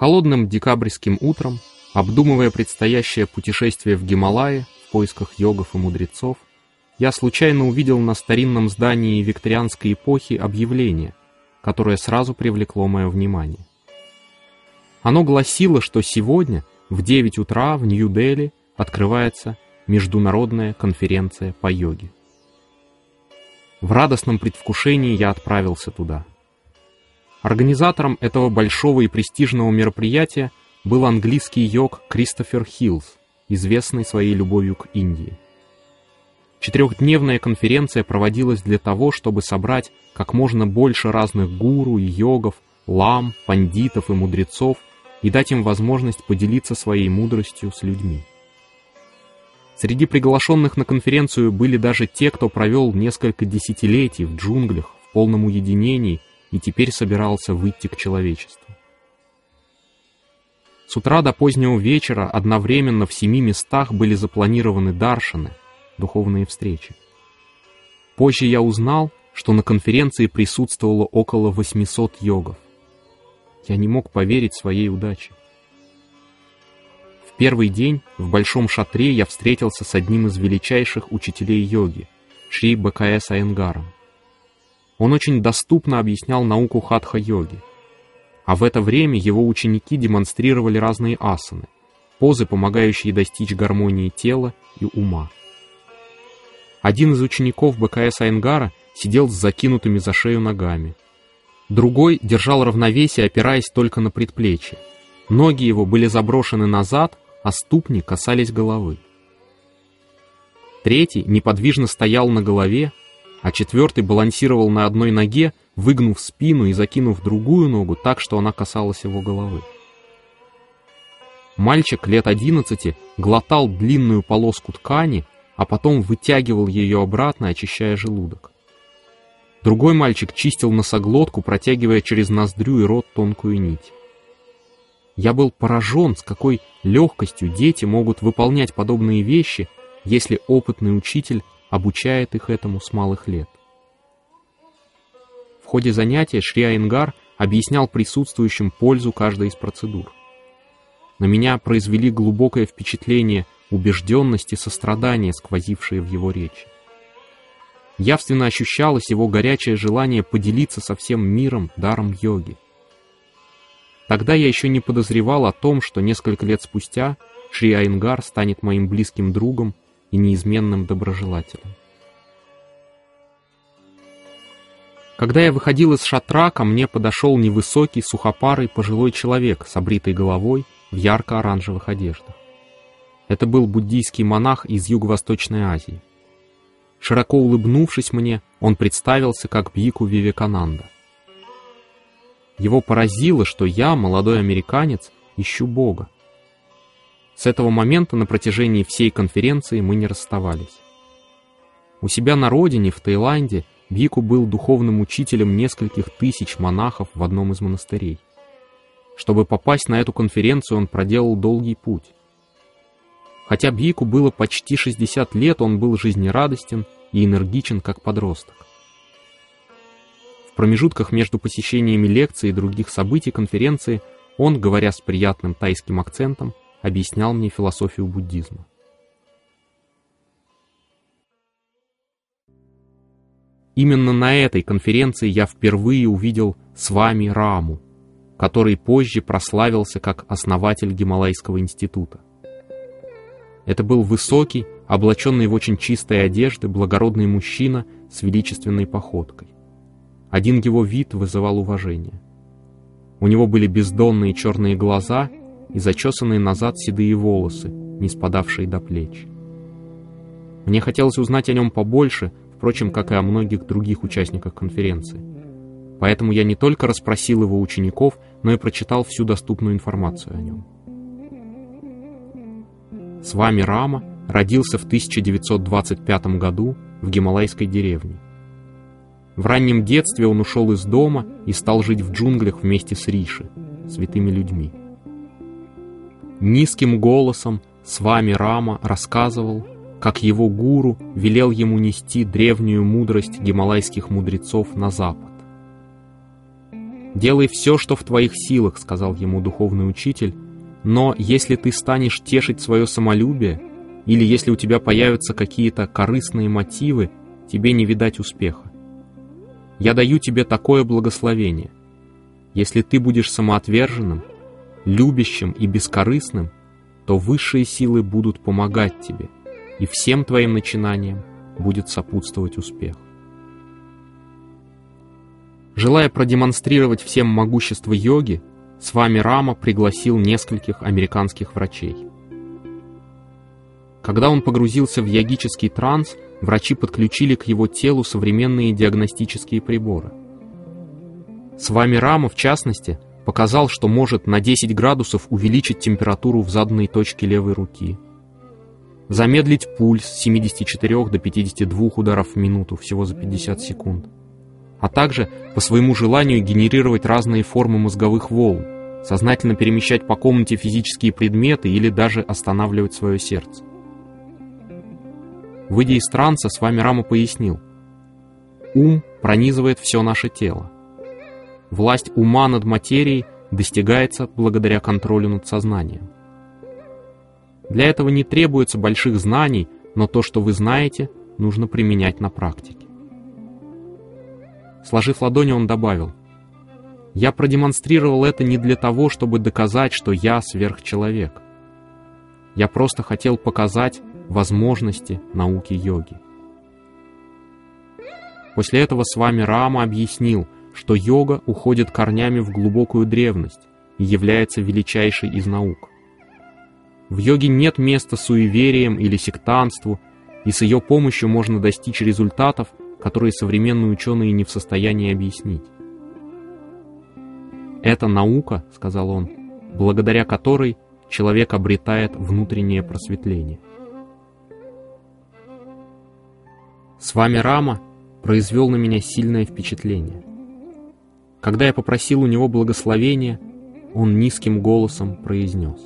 Холодным декабрьским утром, обдумывая предстоящее путешествие в Гималаи в поисках йогов и мудрецов, я случайно увидел на старинном здании викторианской эпохи объявление, которое сразу привлекло мое внимание. Оно гласило, что сегодня в 9 утра в Нью-Дели открывается Международная конференция по йоге. В радостном предвкушении я отправился туда. Организатором этого большого и престижного мероприятия был английский йог Кристофер Хиллс, известный своей любовью к Индии. Четырехдневная конференция проводилась для того, чтобы собрать как можно больше разных гуру йогов, лам, пандитов и мудрецов и дать им возможность поделиться своей мудростью с людьми. Среди приглашенных на конференцию были даже те, кто провел несколько десятилетий в джунглях в полном уединении и теперь собирался выйти к человечеству. С утра до позднего вечера одновременно в семи местах были запланированы даршаны, духовные встречи. Позже я узнал, что на конференции присутствовало около 800 йогов. Я не мог поверить своей удаче. В первый день в большом шатре я встретился с одним из величайших учителей йоги, Шри БКС Айнгаром. Он очень доступно объяснял науку хатха-йоги. А в это время его ученики демонстрировали разные асаны, позы, помогающие достичь гармонии тела и ума. Один из учеников БКС Айнгара сидел с закинутыми за шею ногами. Другой держал равновесие, опираясь только на предплечье. Ноги его были заброшены назад, а ступни касались головы. Третий неподвижно стоял на голове, а четвертый балансировал на одной ноге, выгнув спину и закинув другую ногу так, что она касалась его головы. Мальчик лет одиннадцати глотал длинную полоску ткани, а потом вытягивал ее обратно, очищая желудок. Другой мальчик чистил носоглотку, протягивая через ноздрю и рот тонкую нить. Я был поражен, с какой легкостью дети могут выполнять подобные вещи, если опытный учитель обучает их этому с малых лет. В ходе занятия Шри Айнгар объяснял присутствующим пользу каждой из процедур. На меня произвели глубокое впечатление убежденность и сострадание, сквозившие в его речи. Явственно ощущалось его горячее желание поделиться со всем миром даром йоги. Тогда я еще не подозревал о том, что несколько лет спустя Шри Айнгар станет моим близким другом и неизменным доброжелателем. Когда я выходил из шатра, ко мне подошел невысокий, сухопарый пожилой человек с обритой головой в ярко-оранжевых одеждах. Это был буддийский монах из Юго-Восточной Азии. Широко улыбнувшись мне, он представился как Бьику Вивекананда. Его поразило, что я, молодой американец, ищу Бога. С этого момента на протяжении всей конференции мы не расставались. У себя на родине, в Таиланде, Бику был духовным учителем нескольких тысяч монахов в одном из монастырей. Чтобы попасть на эту конференцию, он проделал долгий путь. Хотя Бику было почти 60 лет, он был жизнерадостен и энергичен, как подросток. В промежутках между посещениями лекций и других событий конференции он, говоря с приятным тайским акцентом, объяснял мне философию буддизма. Именно на этой конференции я впервые увидел с вами Раму, который позже прославился как основатель Гималайского института. Это был высокий, облаченный в очень чистые одежды, благородный мужчина с величественной походкой. Один его вид вызывал уважение. У него были бездонные черные глаза и зачесанные назад седые волосы, не спадавшие до плеч. Мне хотелось узнать о нем побольше, впрочем, как и о многих других участниках конференции. Поэтому я не только расспросил его учеников, но и прочитал всю доступную информацию о нем. С вами Рама родился в 1925 году в гималайской деревне. В раннем детстве он ушел из дома и стал жить в джунглях вместе с Риши, святыми людьми. Низким голосом с вами Рама рассказывал, как его гуру велел ему нести древнюю мудрость гималайских мудрецов на запад. «Делай все, что в твоих силах», — сказал ему духовный учитель, «но если ты станешь тешить свое самолюбие, или если у тебя появятся какие-то корыстные мотивы, тебе не видать успеха. Я даю тебе такое благословение. Если ты будешь самоотверженным, любящим и бескорыстным, то высшие силы будут помогать тебе, и всем твоим начинаниям будет сопутствовать успех. Желая продемонстрировать всем могущество йоги, с вами Рама пригласил нескольких американских врачей. Когда он погрузился в йогический транс, врачи подключили к его телу современные диагностические приборы. С вами Рама, в частности, показал, что может на 10 градусов увеличить температуру в заданной точке левой руки, замедлить пульс с 74 до 52 ударов в минуту всего за 50 секунд, а также по своему желанию генерировать разные формы мозговых волн, сознательно перемещать по комнате физические предметы или даже останавливать свое сердце. Выйдя из транса, с вами Рама пояснил. Ум пронизывает все наше тело. Власть ума над материей достигается благодаря контролю над сознанием. Для этого не требуется больших знаний, но то, что вы знаете, нужно применять на практике. Сложив ладони, он добавил, «Я продемонстрировал это не для того, чтобы доказать, что я сверхчеловек. Я просто хотел показать возможности науки йоги». После этого с вами Рама объяснил – что йога уходит корнями в глубокую древность и является величайшей из наук. В йоге нет места суевериям или сектантству, и с ее помощью можно достичь результатов, которые современные ученые не в состоянии объяснить. «Это наука», — сказал он, — «благодаря которой человек обретает внутреннее просветление». С вами Рама произвел на меня сильное впечатление. Когда я попросил у него благословения, он низким голосом произнес.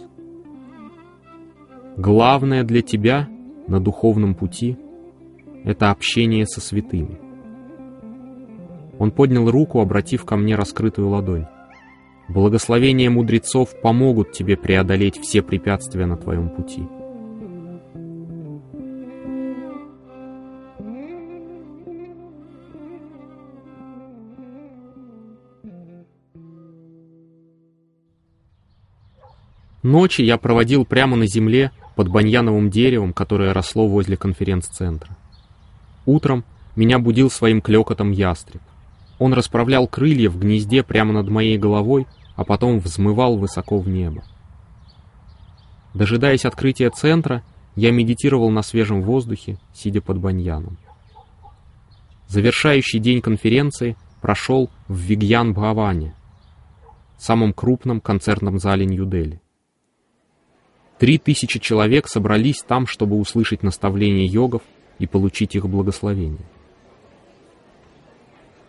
«Главное для тебя на духовном пути — это общение со святыми». Он поднял руку, обратив ко мне раскрытую ладонь. «Благословения мудрецов помогут тебе преодолеть все препятствия на твоем пути». Ночи я проводил прямо на земле под баньяновым деревом, которое росло возле конференц-центра. Утром меня будил своим клёкотом ястреб. Он расправлял крылья в гнезде прямо над моей головой, а потом взмывал высоко в небо. Дожидаясь открытия центра, я медитировал на свежем воздухе, сидя под баньяном. Завершающий день конференции прошел в Вигьян-Бхаване, самом крупном концертном зале Нью-Дели. Три тысячи человек собрались там, чтобы услышать наставления йогов и получить их благословение.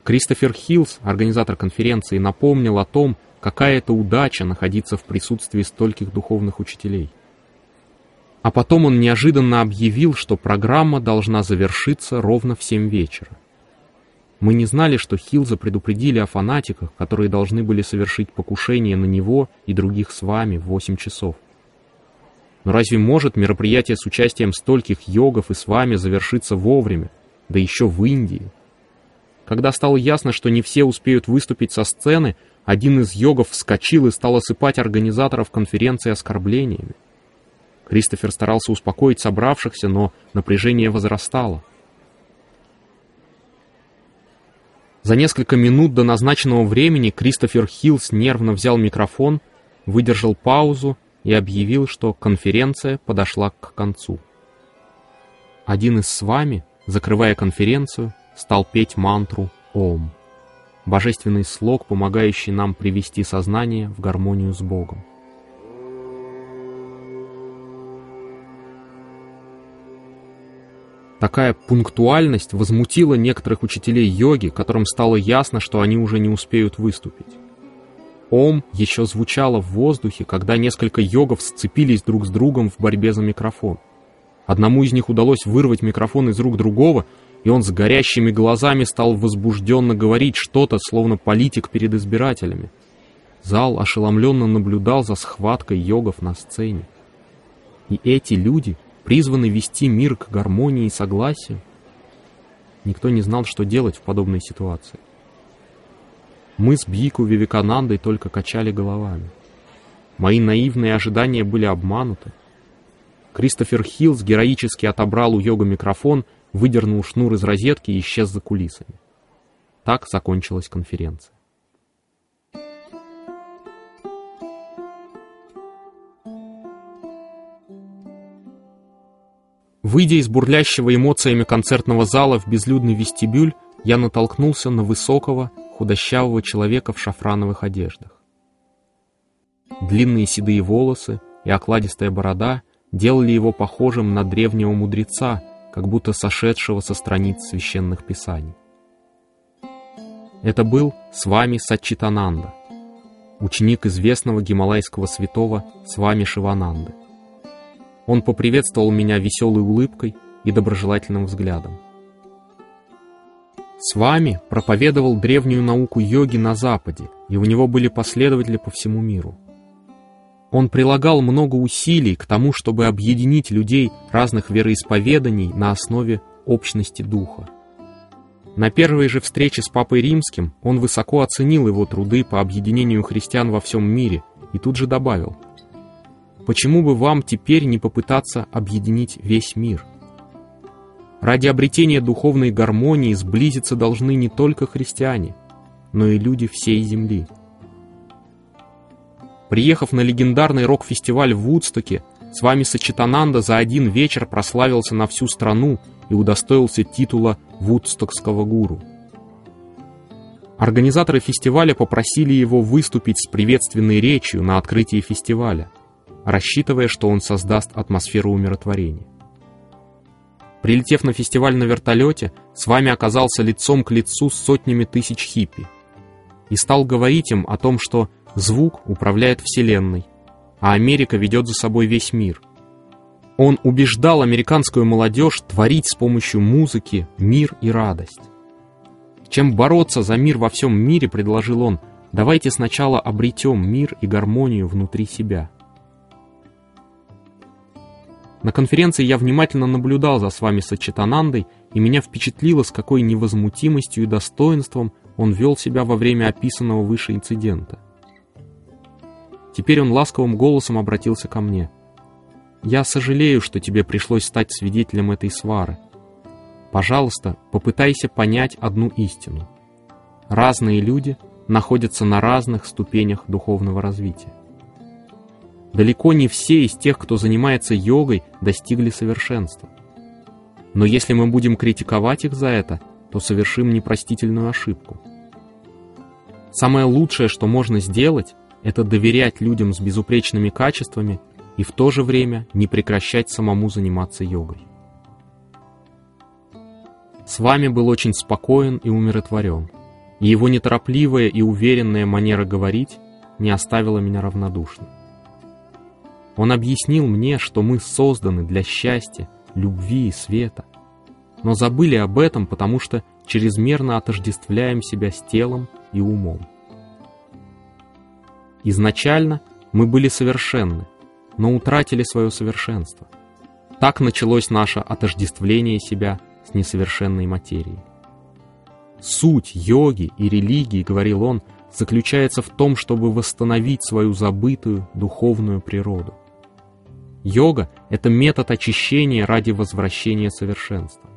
Кристофер Хиллс, организатор конференции, напомнил о том, какая это удача находиться в присутствии стольких духовных учителей. А потом он неожиданно объявил, что программа должна завершиться ровно в 7 вечера. Мы не знали, что Хилза предупредили о фанатиках, которые должны были совершить покушение на него и других с вами в 8 часов. Но разве может мероприятие с участием стольких йогов и с вами завершиться вовремя, да еще в Индии? Когда стало ясно, что не все успеют выступить со сцены, один из йогов вскочил и стал осыпать организаторов конференции оскорблениями. Кристофер старался успокоить собравшихся, но напряжение возрастало. За несколько минут до назначенного времени Кристофер Хиллс нервно взял микрофон, выдержал паузу и объявил, что конференция подошла к концу. Один из свами, закрывая конференцию, стал петь мантру «Ом» — божественный слог, помогающий нам привести сознание в гармонию с Богом. Такая пунктуальность возмутила некоторых учителей йоги, которым стало ясно, что они уже не успеют выступить. Ом еще звучало в воздухе, когда несколько йогов сцепились друг с другом в борьбе за микрофон. Одному из них удалось вырвать микрофон из рук другого, и он с горящими глазами стал возбужденно говорить что-то, словно политик перед избирателями. Зал ошеломленно наблюдал за схваткой йогов на сцене. И эти люди призваны вести мир к гармонии и согласию. Никто не знал, что делать в подобной ситуации. Мы с Бхикку Вивеканандой только качали головами. Мои наивные ожидания были обмануты. Кристофер Хиллс героически отобрал у йога микрофон, выдернул шнур из розетки и исчез за кулисами. Так закончилась конференция. Выйдя из бурлящего эмоциями концертного зала в безлюдный вестибюль, я натолкнулся на высокого, худощавого человека в шафрановых одеждах. Длинные седые волосы и окладистая борода делали его похожим на древнего мудреца, как будто сошедшего со страниц священных писаний. Это был с вами Сачитананда, ученик известного гималайского святого с вами Шивананды. Он поприветствовал меня веселой улыбкой и доброжелательным взглядом. С вами проповедовал древнюю науку йоги на Западе, и у него были последователи по всему миру. Он прилагал много усилий к тому, чтобы объединить людей разных вероисповеданий на основе общности духа. На первой же встрече с Папой Римским он высоко оценил его труды по объединению христиан во всем мире и тут же добавил – Почему бы вам теперь не попытаться объединить весь мир? Ради обретения духовной гармонии сблизиться должны не только христиане, но и люди всей земли. Приехав на легендарный рок-фестиваль в Вудстоке, с вами Сачитананда за один вечер прославился на всю страну и удостоился титула Вудстокского гуру. Организаторы фестиваля попросили его выступить с приветственной речью на открытии фестиваля рассчитывая, что он создаст атмосферу умиротворения. Прилетев на фестиваль на вертолете, с вами оказался лицом к лицу с сотнями тысяч хиппи и стал говорить им о том, что звук управляет Вселенной, а Америка ведет за собой весь мир. Он убеждал американскую молодежь творить с помощью музыки мир и радость. Чем бороться за мир во всем мире, предложил он, давайте сначала обретем мир и гармонию внутри себя. На конференции я внимательно наблюдал за с вами Сачитанандой, и меня впечатлило, с какой невозмутимостью и достоинством он вел себя во время описанного выше инцидента. Теперь он ласковым голосом обратился ко мне. «Я сожалею, что тебе пришлось стать свидетелем этой свары. Пожалуйста, попытайся понять одну истину. Разные люди находятся на разных ступенях духовного развития. Далеко не все из тех, кто занимается йогой, достигли совершенства. Но если мы будем критиковать их за это, то совершим непростительную ошибку. Самое лучшее, что можно сделать, это доверять людям с безупречными качествами и в то же время не прекращать самому заниматься йогой. С вами был очень спокоен и умиротворен, и его неторопливая и уверенная манера говорить не оставила меня равнодушным. Он объяснил мне, что мы созданы для счастья, любви и света. Но забыли об этом, потому что чрезмерно отождествляем себя с телом и умом. Изначально мы были совершенны, но утратили свое совершенство. Так началось наше отождествление себя с несовершенной материей. Суть йоги и религии, говорил он, заключается в том, чтобы восстановить свою забытую духовную природу. Йога — это метод очищения ради возвращения совершенства.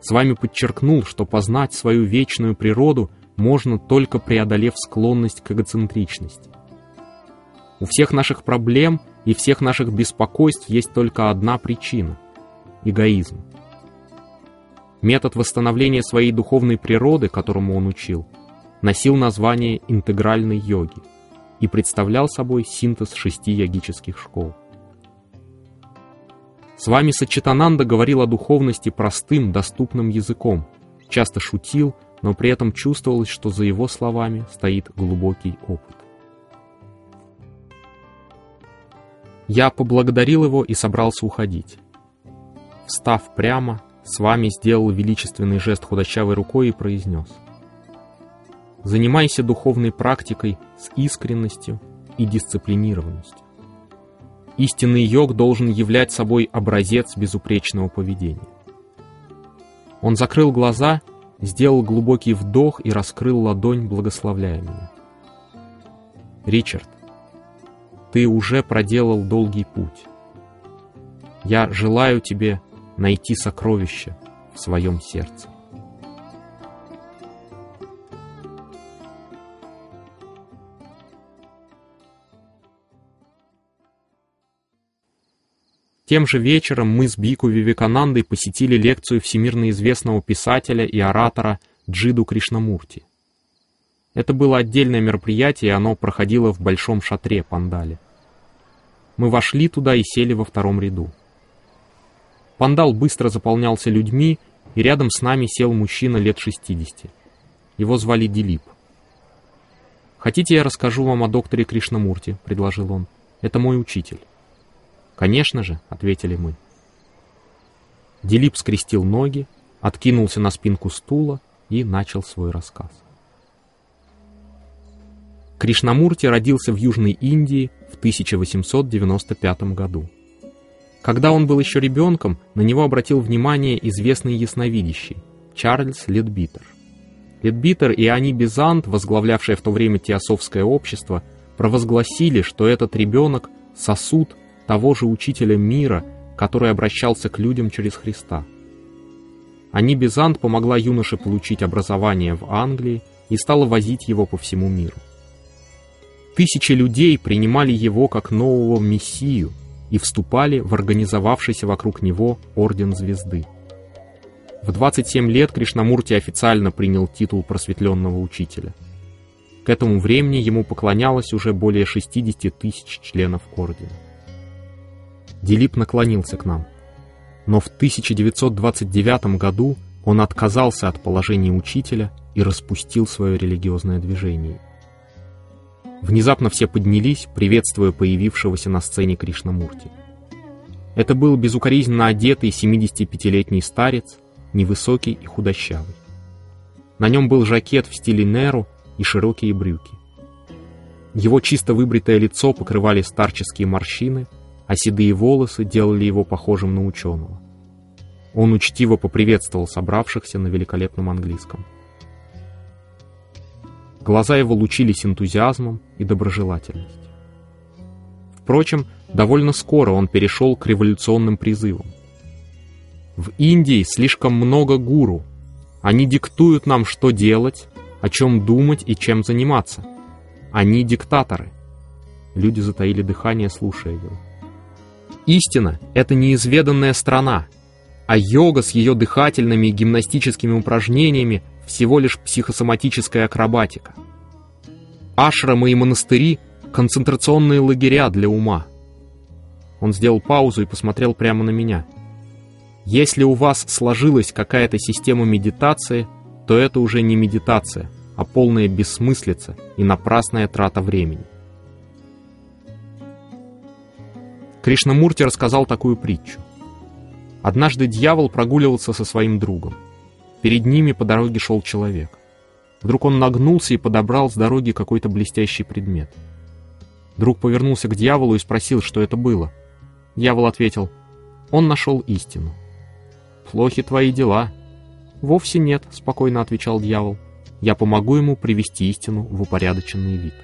С вами подчеркнул, что познать свою вечную природу можно только преодолев склонность к эгоцентричности. У всех наших проблем и всех наших беспокойств есть только одна причина — эгоизм. Метод восстановления своей духовной природы, которому он учил, носил название интегральной йоги — и представлял собой синтез шести йогических школ. С вами Сачитананда говорил о духовности простым, доступным языком, часто шутил, но при этом чувствовалось, что за его словами стоит глубокий опыт. Я поблагодарил его и собрался уходить. Встав прямо, с вами сделал величественный жест худощавой рукой и произнес. Занимайся духовной практикой с искренностью и дисциплинированностью. Истинный йог должен являть собой образец безупречного поведения. Он закрыл глаза, сделал глубокий вдох и раскрыл ладонь, благословляя меня. Ричард, ты уже проделал долгий путь. Я желаю тебе найти сокровище в своем сердце. Тем же вечером мы с Бику Вивеканандой посетили лекцию всемирно известного писателя и оратора Джиду Кришнамурти. Это было отдельное мероприятие, и оно проходило в большом шатре Пандали. Мы вошли туда и сели во втором ряду. Пандал быстро заполнялся людьми, и рядом с нами сел мужчина лет 60. Его звали Дилип. «Хотите, я расскажу вам о докторе Кришнамурти?» — предложил он. «Это мой учитель». «Конечно же», — ответили мы. Дилип скрестил ноги, откинулся на спинку стула и начал свой рассказ. Кришнамурти родился в Южной Индии в 1895 году. Когда он был еще ребенком, на него обратил внимание известный ясновидящий Чарльз Ледбитер. Ледбитер и Ани Бизант, возглавлявшие в то время теософское общество, провозгласили, что этот ребенок — сосуд того же учителя мира, который обращался к людям через Христа. Ани Бизант помогла юноше получить образование в Англии и стала возить его по всему миру. Тысячи людей принимали его как нового мессию и вступали в организовавшийся вокруг него Орден Звезды. В 27 лет Кришнамурти официально принял титул просветленного учителя. К этому времени ему поклонялось уже более 60 тысяч членов Ордена. Дилип наклонился к нам. Но в 1929 году он отказался от положения учителя и распустил свое религиозное движение. Внезапно все поднялись, приветствуя появившегося на сцене Кришнамурти. Это был безукоризненно одетый 75-летний старец, невысокий и худощавый. На нем был жакет в стиле Неру и широкие брюки. Его чисто выбритое лицо покрывали старческие морщины – а седые волосы делали его похожим на ученого. Он учтиво поприветствовал собравшихся на великолепном английском. Глаза его лучились энтузиазмом и доброжелательностью. Впрочем, довольно скоро он перешел к революционным призывам. В Индии слишком много гуру. Они диктуют нам, что делать, о чем думать и чем заниматься. Они диктаторы. Люди затаили дыхание, слушая его. Истина — это неизведанная страна, а йога с ее дыхательными и гимнастическими упражнениями всего лишь психосоматическая акробатика. Ашрамы и монастыри — концентрационные лагеря для ума. Он сделал паузу и посмотрел прямо на меня. Если у вас сложилась какая-то система медитации, то это уже не медитация, а полная бессмыслица и напрасная трата времени. Кришнамурти рассказал такую притчу. Однажды дьявол прогуливался со своим другом. Перед ними по дороге шел человек. Вдруг он нагнулся и подобрал с дороги какой-то блестящий предмет. Друг повернулся к дьяволу и спросил, что это было. Дьявол ответил, он нашел истину. «Плохи твои дела». «Вовсе нет», — спокойно отвечал дьявол. «Я помогу ему привести истину в упорядоченный вид».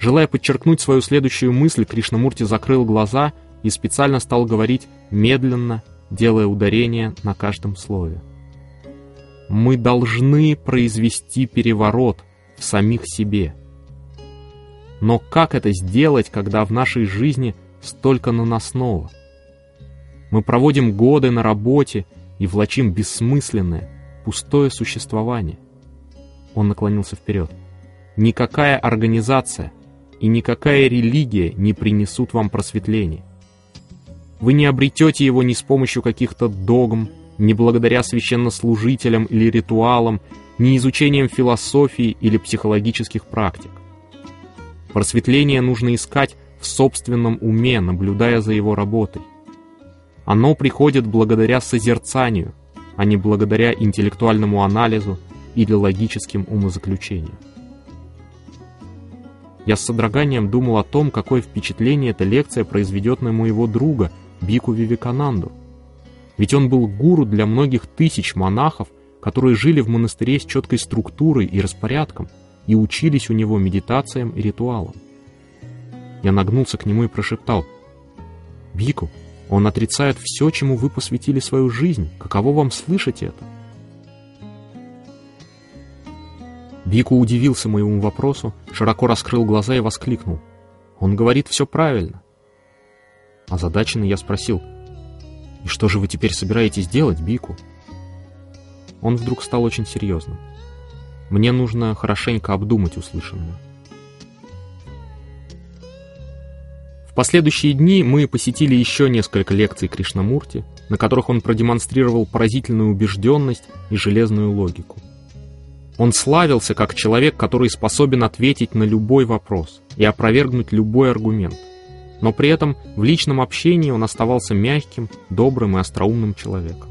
Желая подчеркнуть свою следующую мысль, Кришнамурти закрыл глаза и специально стал говорить медленно, делая ударение на каждом слове. Мы должны произвести переворот в самих себе. Но как это сделать, когда в нашей жизни столько наносного? Мы проводим годы на работе и влачим бессмысленное, пустое существование. Он наклонился вперед. Никакая организация, и никакая религия не принесут вам просветления. Вы не обретете его ни с помощью каких-то догм, ни благодаря священнослужителям или ритуалам, ни изучением философии или психологических практик. Просветление нужно искать в собственном уме, наблюдая за его работой. Оно приходит благодаря созерцанию, а не благодаря интеллектуальному анализу или логическим умозаключениям. Я с содроганием думал о том, какое впечатление эта лекция произведет на моего друга Бику Вивекананду. Ведь он был гуру для многих тысяч монахов, которые жили в монастыре с четкой структурой и распорядком и учились у него медитациям и ритуалам. Я нагнулся к нему и прошептал, «Бику, он отрицает все, чему вы посвятили свою жизнь. Каково вам слышать это?» Бику удивился моему вопросу, широко раскрыл глаза и воскликнул. «Он говорит все правильно». Озадаченный я спросил, «И что же вы теперь собираетесь делать, Бику?» Он вдруг стал очень серьезным. «Мне нужно хорошенько обдумать услышанное». В последующие дни мы посетили еще несколько лекций Кришнамурти, на которых он продемонстрировал поразительную убежденность и железную логику. Он славился как человек, который способен ответить на любой вопрос и опровергнуть любой аргумент. Но при этом в личном общении он оставался мягким, добрым и остроумным человеком.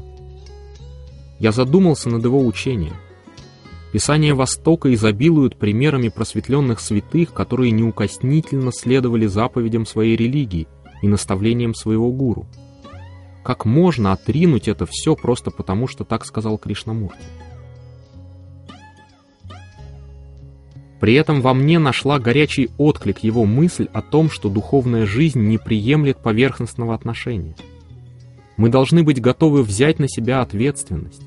Я задумался над его учением. Писания Востока изобилуют примерами просветленных святых, которые неукоснительно следовали заповедям своей религии и наставлениям своего гуру. Как можно отринуть это все просто потому, что так сказал Кришнамурти? При этом во мне нашла горячий отклик его мысль о том, что духовная жизнь не приемлет поверхностного отношения. Мы должны быть готовы взять на себя ответственность.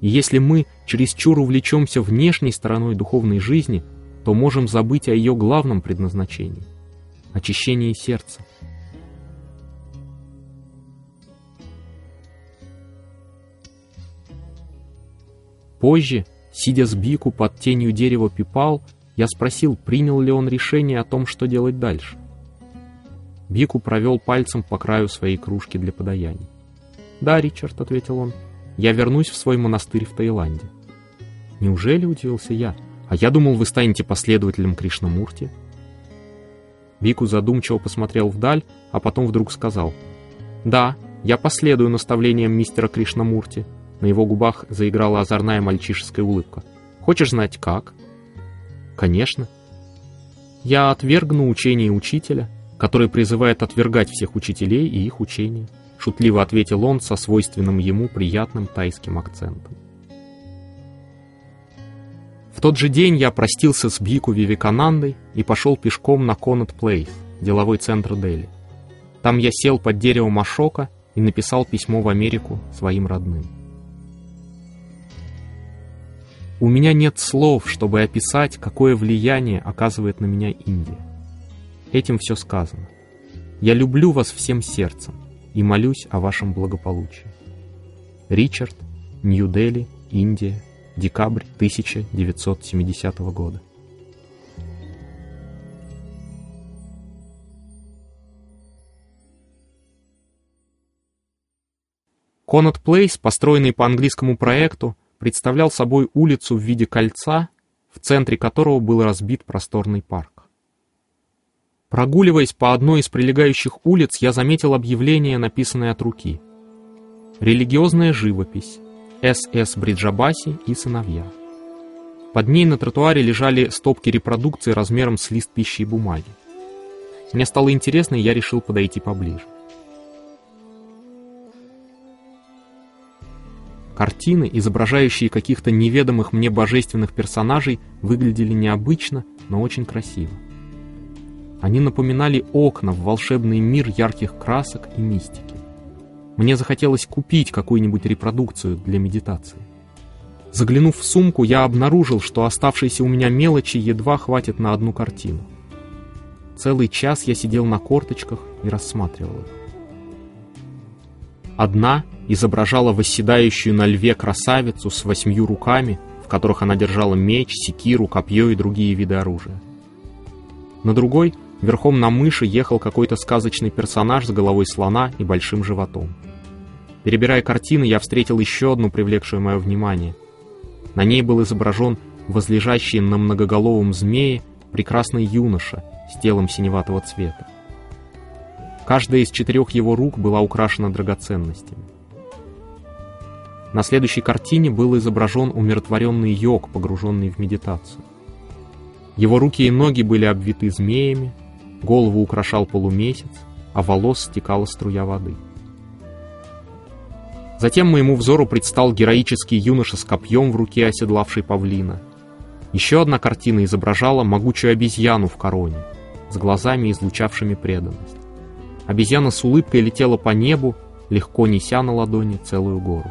И если мы чересчур увлечемся внешней стороной духовной жизни, то можем забыть о ее главном предназначении – очищении сердца. Позже, сидя с Бику под тенью дерева пипал, я спросил, принял ли он решение о том, что делать дальше. Бику провел пальцем по краю своей кружки для подаяний. «Да, Ричард», — ответил он, — «я вернусь в свой монастырь в Таиланде». «Неужели?» — удивился я. «А я думал, вы станете последователем Кришнамурти». Бику задумчиво посмотрел вдаль, а потом вдруг сказал. «Да, я последую наставлениям мистера Кришнамурти». На его губах заиграла озорная мальчишеская улыбка. «Хочешь знать, как?» Конечно. Я отвергну учение учителя, который призывает отвергать всех учителей и их учения, шутливо ответил он со свойственным ему приятным тайским акцентом. В тот же день я простился с Бику Вивеканандой и пошел пешком на Конат Плейс, деловой центр Дели. Там я сел под деревом Ашока и написал письмо в Америку своим родным. У меня нет слов, чтобы описать, какое влияние оказывает на меня Индия. Этим все сказано. Я люблю вас всем сердцем и молюсь о вашем благополучии. Ричард, Нью-Дели, Индия, декабрь 1970 года. Конат Плейс, построенный по английскому проекту, представлял собой улицу в виде кольца, в центре которого был разбит просторный парк. Прогуливаясь по одной из прилегающих улиц, я заметил объявление, написанное от руки. «Религиозная живопись. С.С. Бриджабаси и сыновья». Под ней на тротуаре лежали стопки репродукций размером с лист пищи и бумаги. Мне стало интересно, и я решил подойти поближе. Картины, изображающие каких-то неведомых мне божественных персонажей, выглядели необычно, но очень красиво. Они напоминали окна в волшебный мир ярких красок и мистики. Мне захотелось купить какую-нибудь репродукцию для медитации. Заглянув в сумку, я обнаружил, что оставшейся у меня мелочи едва хватит на одну картину. Целый час я сидел на корточках и рассматривал их. Одна изображала восседающую на льве красавицу с восьмью руками, в которых она держала меч, секиру, копье и другие виды оружия. На другой, верхом на мыши, ехал какой-то сказочный персонаж с головой слона и большим животом. Перебирая картины, я встретил еще одну, привлекшую мое внимание. На ней был изображен возлежащий на многоголовом змее прекрасный юноша с телом синеватого цвета. Каждая из четырех его рук была украшена драгоценностями. На следующей картине был изображен умиротворенный йог, погруженный в медитацию. Его руки и ноги были обвиты змеями, голову украшал полумесяц, а волос стекала струя воды. Затем моему взору предстал героический юноша с копьем в руке, оседлавший павлина. Еще одна картина изображала могучую обезьяну в короне, с глазами, излучавшими преданность. Обезьяна с улыбкой летела по небу, легко неся на ладони целую гору.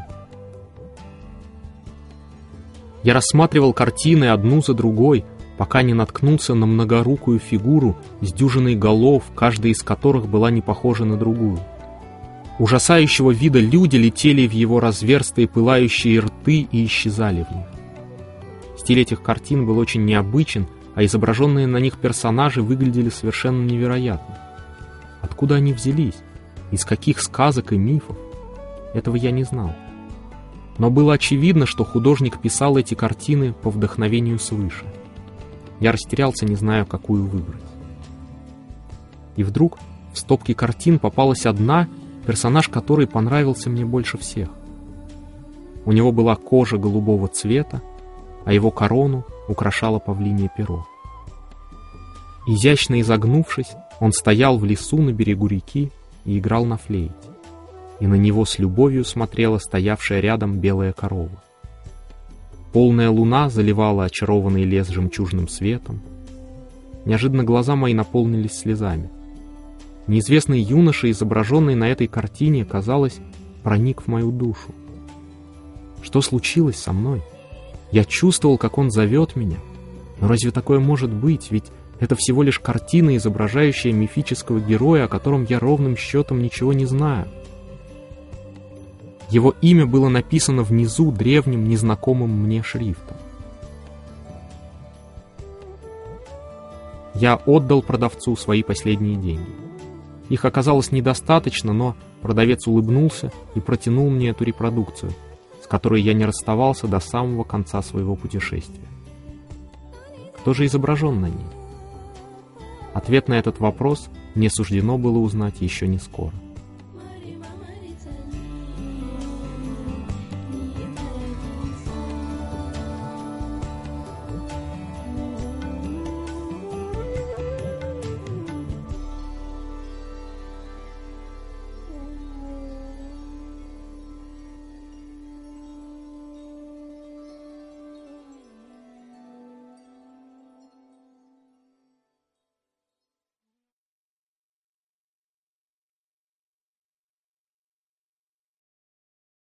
Я рассматривал картины одну за другой, пока не наткнулся на многорукую фигуру с дюжиной голов, каждая из которых была не похожа на другую. Ужасающего вида люди летели в его разверстые пылающие рты и исчезали в них. Стиль этих картин был очень необычен, а изображенные на них персонажи выглядели совершенно невероятно. Откуда они взялись? Из каких сказок и мифов? Этого я не знал. Но было очевидно, что художник писал эти картины по вдохновению свыше. Я растерялся, не зная, какую выбрать. И вдруг в стопке картин попалась одна, персонаж которой понравился мне больше всех. У него была кожа голубого цвета, а его корону украшало павлинье перо. Изящно изогнувшись, он стоял в лесу на берегу реки и играл на флейте. И на него с любовью смотрела стоявшая рядом белая корова. Полная луна заливала очарованный лес жемчужным светом. Неожиданно глаза мои наполнились слезами. Неизвестный юноша, изображенный на этой картине, казалось, проник в мою душу. Что случилось со мной? Я чувствовал, как он зовет меня. Но разве такое может быть? Ведь это всего лишь картина, изображающая мифического героя, о котором я ровным счетом ничего не знаю. Его имя было написано внизу древним, незнакомым мне шрифтом. Я отдал продавцу свои последние деньги. Их оказалось недостаточно, но продавец улыбнулся и протянул мне эту репродукцию, с которой я не расставался до самого конца своего путешествия. Кто же изображен на ней? Ответ на этот вопрос мне суждено было узнать еще не скоро.